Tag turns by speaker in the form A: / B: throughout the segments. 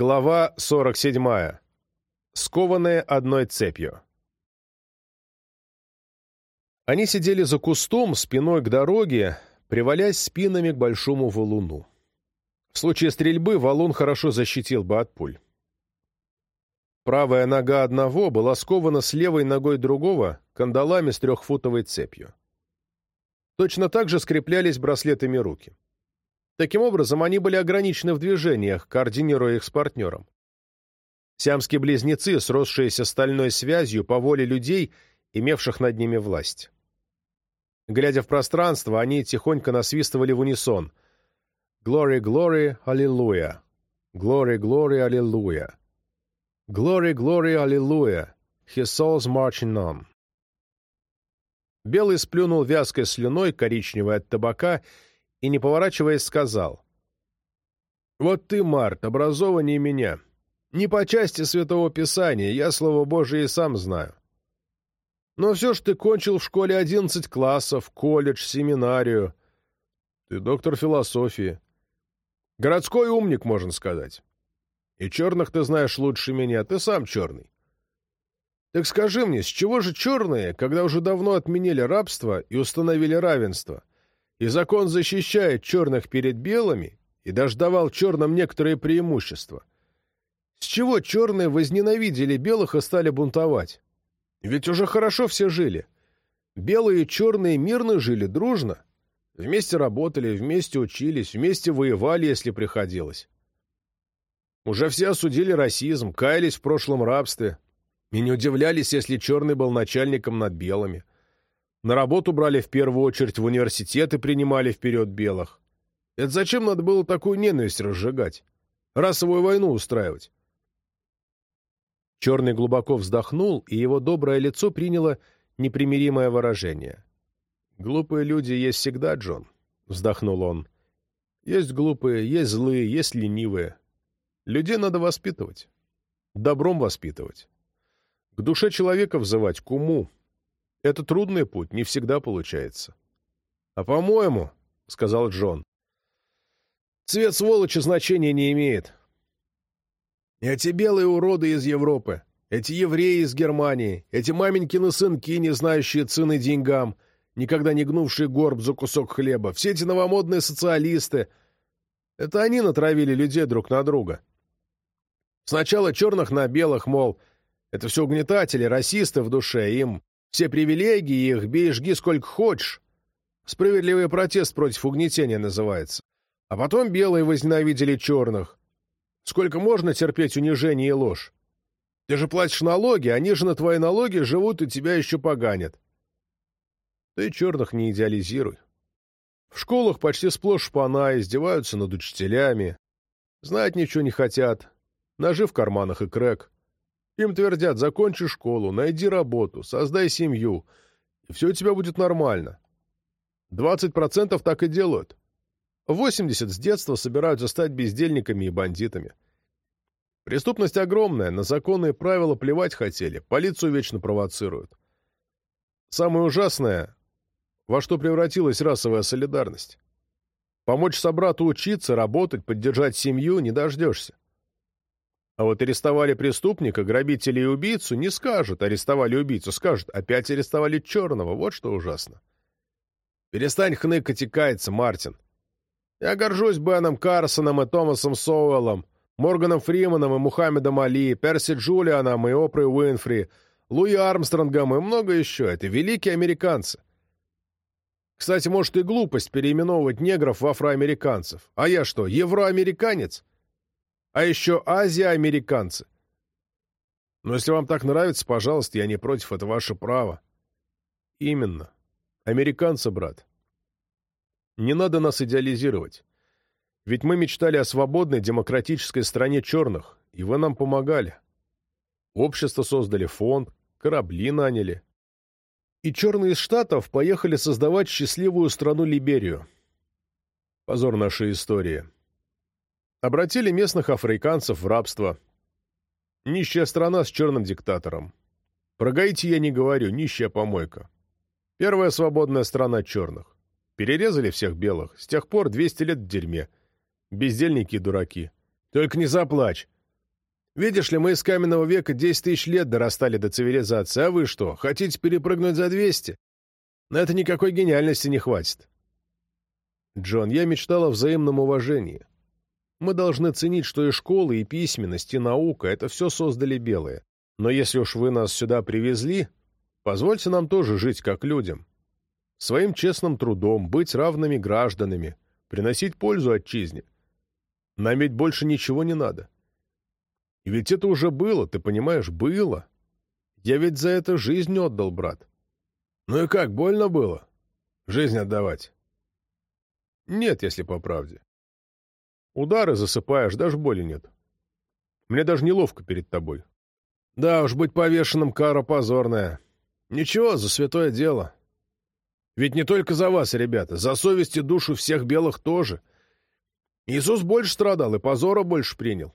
A: Глава 47. Скованные одной цепью. Они сидели за кустом, спиной к дороге, привалясь спинами к большому валуну. В случае стрельбы валун хорошо защитил бы от пуль. Правая нога одного была скована с левой ногой другого кандалами с трехфутовой цепью. Точно так же скреплялись браслетами руки. Таким образом, они были ограничены в движениях, координируя их с партнером. Сиамские близнецы, сросшиеся стальной связью по воле людей, имевших над ними власть. Глядя в пространство, они тихонько насвистывали в унисон «Glory, glory, аллилуйя! Glory, glory, аллилуйя! Glory, glory, аллилуйя! His soul's marching on!» Белый сплюнул вязкой слюной, коричневой от табака, и, не поворачиваясь, сказал. «Вот ты, Март, образованнее меня. Не по части Святого Писания, я Слово Божие и сам знаю. Но все ж ты кончил в школе одиннадцать классов, колледж, семинарию. Ты доктор философии. Городской умник, можно сказать. И черных ты знаешь лучше меня, ты сам черный. Так скажи мне, с чего же черные, когда уже давно отменили рабство и установили равенство, и закон защищает черных перед белыми и даже давал черным некоторые преимущества. С чего черные возненавидели белых и стали бунтовать? Ведь уже хорошо все жили. Белые и черные мирно жили, дружно. Вместе работали, вместе учились, вместе воевали, если приходилось. Уже все осудили расизм, каялись в прошлом рабстве и не удивлялись, если черный был начальником над белыми. На работу брали в первую очередь, в университеты принимали вперед белых. Это зачем надо было такую ненависть разжигать? Расовую войну устраивать? Черный глубоко вздохнул, и его доброе лицо приняло непримиримое выражение. «Глупые люди есть всегда, Джон», — вздохнул он. «Есть глупые, есть злые, есть ленивые. Людей надо воспитывать. Добром воспитывать. К душе человека взывать, к уму, это трудный путь, не всегда получается. — А по-моему, — сказал Джон, — цвет сволочи значения не имеет. Эти белые уроды из Европы, эти евреи из Германии, эти маменькины сынки, не знающие цены деньгам, никогда не гнувшие горб за кусок хлеба, все эти новомодные социалисты — это они натравили людей друг на друга. Сначала черных на белых, мол, это все угнетатели, расисты в душе, им все привилегии их бей жги сколько хочешь. Справедливый протест против угнетения называется. А потом белые возненавидели черных. Сколько можно терпеть унижение и ложь? Ты же платишь налоги, они же на твои налоги живут и тебя еще поганят. Ты черных не идеализируй. В школах почти сплошь шпана, издеваются над учителями. Знать ничего не хотят. Ножи в карманах и крэк. Им твердят, закончи школу, найди работу, создай семью, и все у тебя будет нормально. 20% так и делают. 80 с детства собираются стать бездельниками и бандитами. Преступность огромная, на законные правила плевать хотели, полицию вечно провоцируют. Самое ужасное, во что превратилась расовая солидарность. Помочь собрату учиться, работать, поддержать семью не дождешься. А вот арестовали преступника, грабителя и убийцу, не скажут, арестовали убийцу, скажут, опять арестовали черного, вот что ужасно. Перестань хныкать и каяться, Мартин. Я горжусь Беном Карсоном и Томасом Соуэллом, Морганом Фриманом и Мухаммедом Али, Перси Джулианом и Опрой Уинфри, Луи Армстронгом и много еще. Это великие американцы. Кстати, может и глупость переименовывать негров в афроамериканцев. А я что, евроамериканец? А еще азиа-американцы. Но если вам так нравится, пожалуйста, я не против, это ваше право. Именно. Американцы, брат. Не надо нас идеализировать. Ведь мы мечтали о свободной демократической стране черных, и вы нам помогали. Общество создали фонд, корабли наняли. И черные из Штатов поехали создавать счастливую страну Либерию. Позор нашей истории обратили местных африканцев в рабство. Нищая страна с черным диктатором. Про Гаити я не говорю, нищая помойка. Первая свободная страна черных. Перерезали всех белых. С тех пор 200 лет в дерьме. Бездельники и дураки. Только не заплачь. Видишь ли, мы из каменного века 10 тысяч лет дорастали до цивилизации, а вы что, хотите перепрыгнуть за 200? На это никакой гениальности не хватит. Джон, я мечтал о взаимном уважении. Мы должны ценить, что и школы, и письменность, и наука — это все создали белые. Но если уж вы нас сюда привезли, позвольте нам тоже жить как людям. Своим честным трудом, быть равными гражданами, приносить пользу отчизне. Нам ведь больше ничего не надо. И ведь это уже было, ты понимаешь, было. Я ведь за это жизнь отдал, брат. Ну и как, больно было? Жизнь отдавать? Нет, если по правде. Удары засыпаешь, даже боли нет. Мне даже неловко перед тобой. Да уж, быть повешенным кара позорная. Ничего, за святое дело. Ведь не только за вас, ребята, за совесть и душу всех белых тоже. Иисус больше страдал и позора больше принял.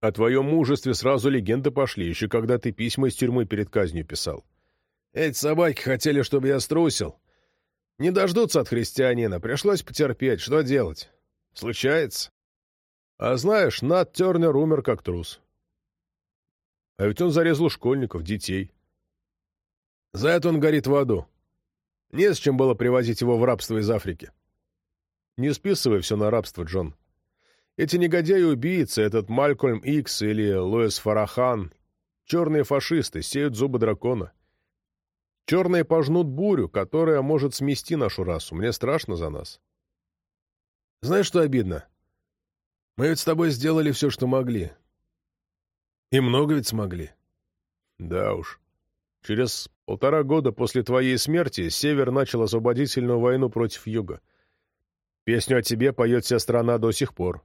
A: О твоем мужестве сразу легенды пошли, еще когда ты письма из тюрьмы перед казнью писал. Эти собаки хотели, чтобы я струсил. Не дождутся от христианина, пришлось потерпеть. Что делать? Случается. А знаешь, Нат Тернер умер как трус. А ведь он зарезал школьников, детей. За это он горит в аду. Не с чем было привозить его в рабство из Африки. Не списывай все на рабство, Джон. Эти негодяи-убийцы, этот Малькольм Икс или Луис Фарахан, черные фашисты, сеют зубы дракона. Черные пожнут бурю, которая может смести нашу расу. Мне страшно за нас. Знаешь, что обидно? Мы ведь с тобой сделали все, что могли. И много ведь смогли. Да уж. Через полтора года после твоей смерти Север начал освободительную войну против Юга. Песню о тебе поет вся страна до сих пор.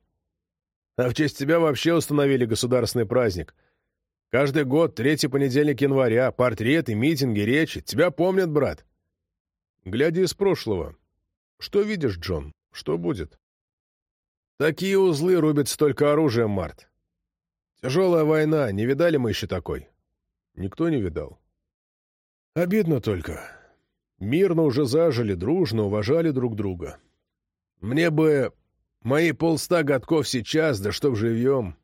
A: А в честь тебя вообще установили государственный праздник. Каждый год, третий понедельник января, портреты, митинги, речи. Тебя помнят, брат. Глядя из прошлого. Что видишь, Джон? Что будет? Такие узлы рубят столько оружия, Март. Тяжелая война. Не видали мы еще такой? Никто не видал. Обидно только. Мирно уже зажили, дружно уважали друг друга. Мне бы Мои полста годков сейчас, да чтоб живьем.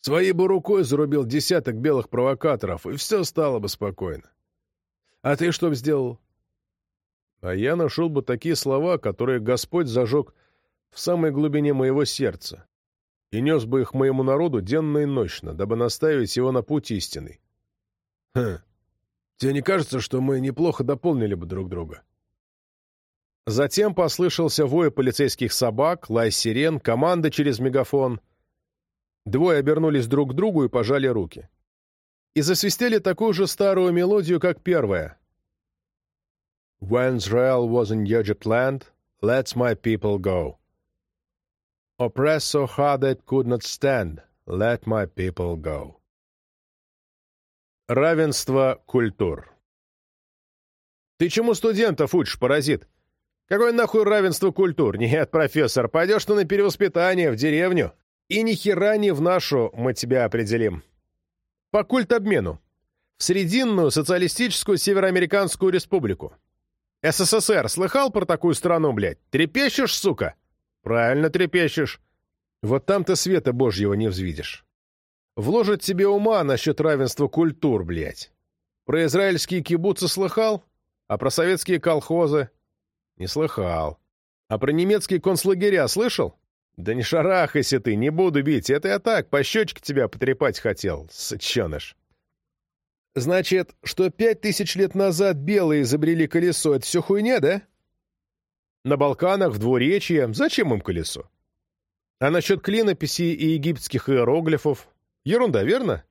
A: Своей бы рукой зарубил десяток белых провокаторов, и все стало бы спокойно. А ты что б сделал? А я нашел бы такие слова, которые Господь зажег в самой глубине моего сердца, и нес бы их моему народу денно и ночно, дабы наставить его на путь истинный. Хм, тебе не кажется, что мы неплохо дополнили бы друг друга? — Затем послышался вой полицейских собак, лай сирен, команда через мегафон. Двое обернулись друг к другу и пожали руки. И засвистели такую же старую мелодию, как первая. «When Israel was in Egypt land, let my people go. Oppressed so hard that could not stand, let my people go». Равенство культур. «Ты чему студентов учишь, паразит?» Какое нахуй равенство культур? Нет, профессор, пойдешь ты на перевоспитание, в деревню. И ни хера не в нашу мы тебя определим. По культобмену. В Срединную социалистическую североамериканскую республику. СССР, слыхал про такую страну, блядь? Трепещешь, сука? Правильно трепещешь. Вот там ты света божьего не взвидишь. Вложит тебе ума насчет равенства культур, блядь. Про израильские кибуцы слыхал? А про советские колхозы? Не слыхал. А про немецкие концлагеря слышал? Да не шарахайся ты, не буду бить. Это я так, по щечке тебя потрепать хотел, сыченыш. Значит, что пять тысяч лет назад белые изобрели колесо, это все хуйня, да? На Балканах, в двуречье, зачем им колесо? А насчет клинописи и египетских иероглифов? Ерунда, верно?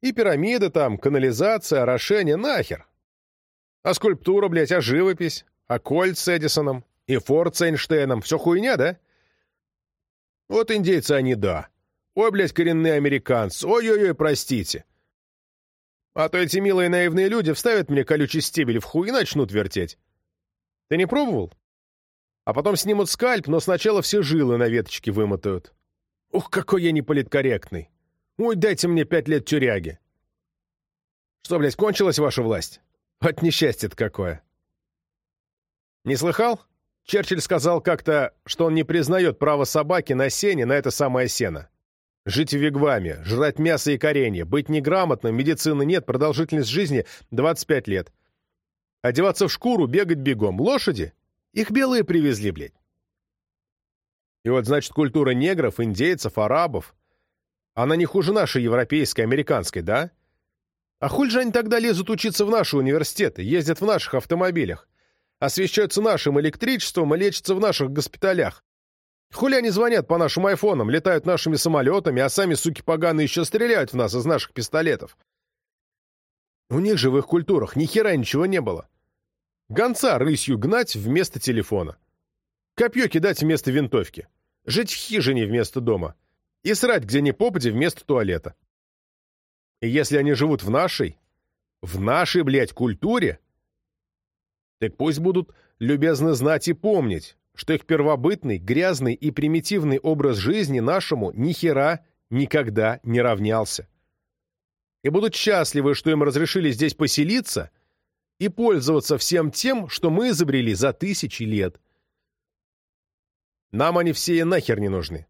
A: И пирамиды там, канализация, орошение, нахер. А скульптура, блядь, а живопись? А Кольт с Эдисоном? И Форд с Эйнштейном? Все хуйня, да? Вот индейцы они, да. Ой, блядь, коренные американцы. Ой-ой-ой, простите. А то эти милые наивные люди вставят мне колючий стебель в хуй и начнут вертеть. Ты не пробовал? А потом снимут скальп, но сначала все жилы на веточке вымотают. Ух, какой я неполиткорректный. Ой, дайте мне пять лет тюряги. Что, блядь, кончилась ваша власть? От несчастья-то какое. Не слыхал? Черчилль сказал как-то, что он не признает право собаки на сене на это самое сено. Жить в вигваме, жрать мясо и коренья, быть неграмотным, медицины нет, продолжительность жизни 25 лет. Одеваться в шкуру, бегать бегом. Лошади? Их белые привезли, блядь. И вот, значит, культура негров, индейцев, арабов, она не хуже нашей европейской, американской, да? А хуль же они тогда лезут учиться в наши университеты, ездят в наших автомобилях, освещаются нашим электричеством и лечатся в наших госпиталях? Хули они звонят по нашим айфонам, летают нашими самолетами, а сами, суки поганые, еще стреляют в нас из наших пистолетов? У них же в их культурах ни хера ничего не было. Гонца рысью гнать вместо телефона. Копье кидать вместо винтовки. Жить в хижине вместо дома. И срать где ни попади вместо туалета. И если они живут в нашей, в нашей, блядь, культуре, так пусть будут любезны знать и помнить, что их первобытный, грязный и примитивный образ жизни нашему ни хера никогда не равнялся. И будут счастливы, что им разрешили здесь поселиться и пользоваться всем тем, что мы изобрели за тысячи лет. Нам они все и нахер не нужны.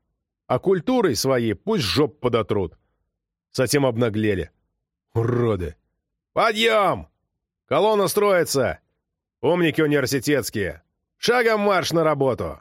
A: А культурой своей пусть жоп подотрут. Затем обнаглели. Уроды. Подъем! Колонна строится! Умники университетские! Шагом марш на работу!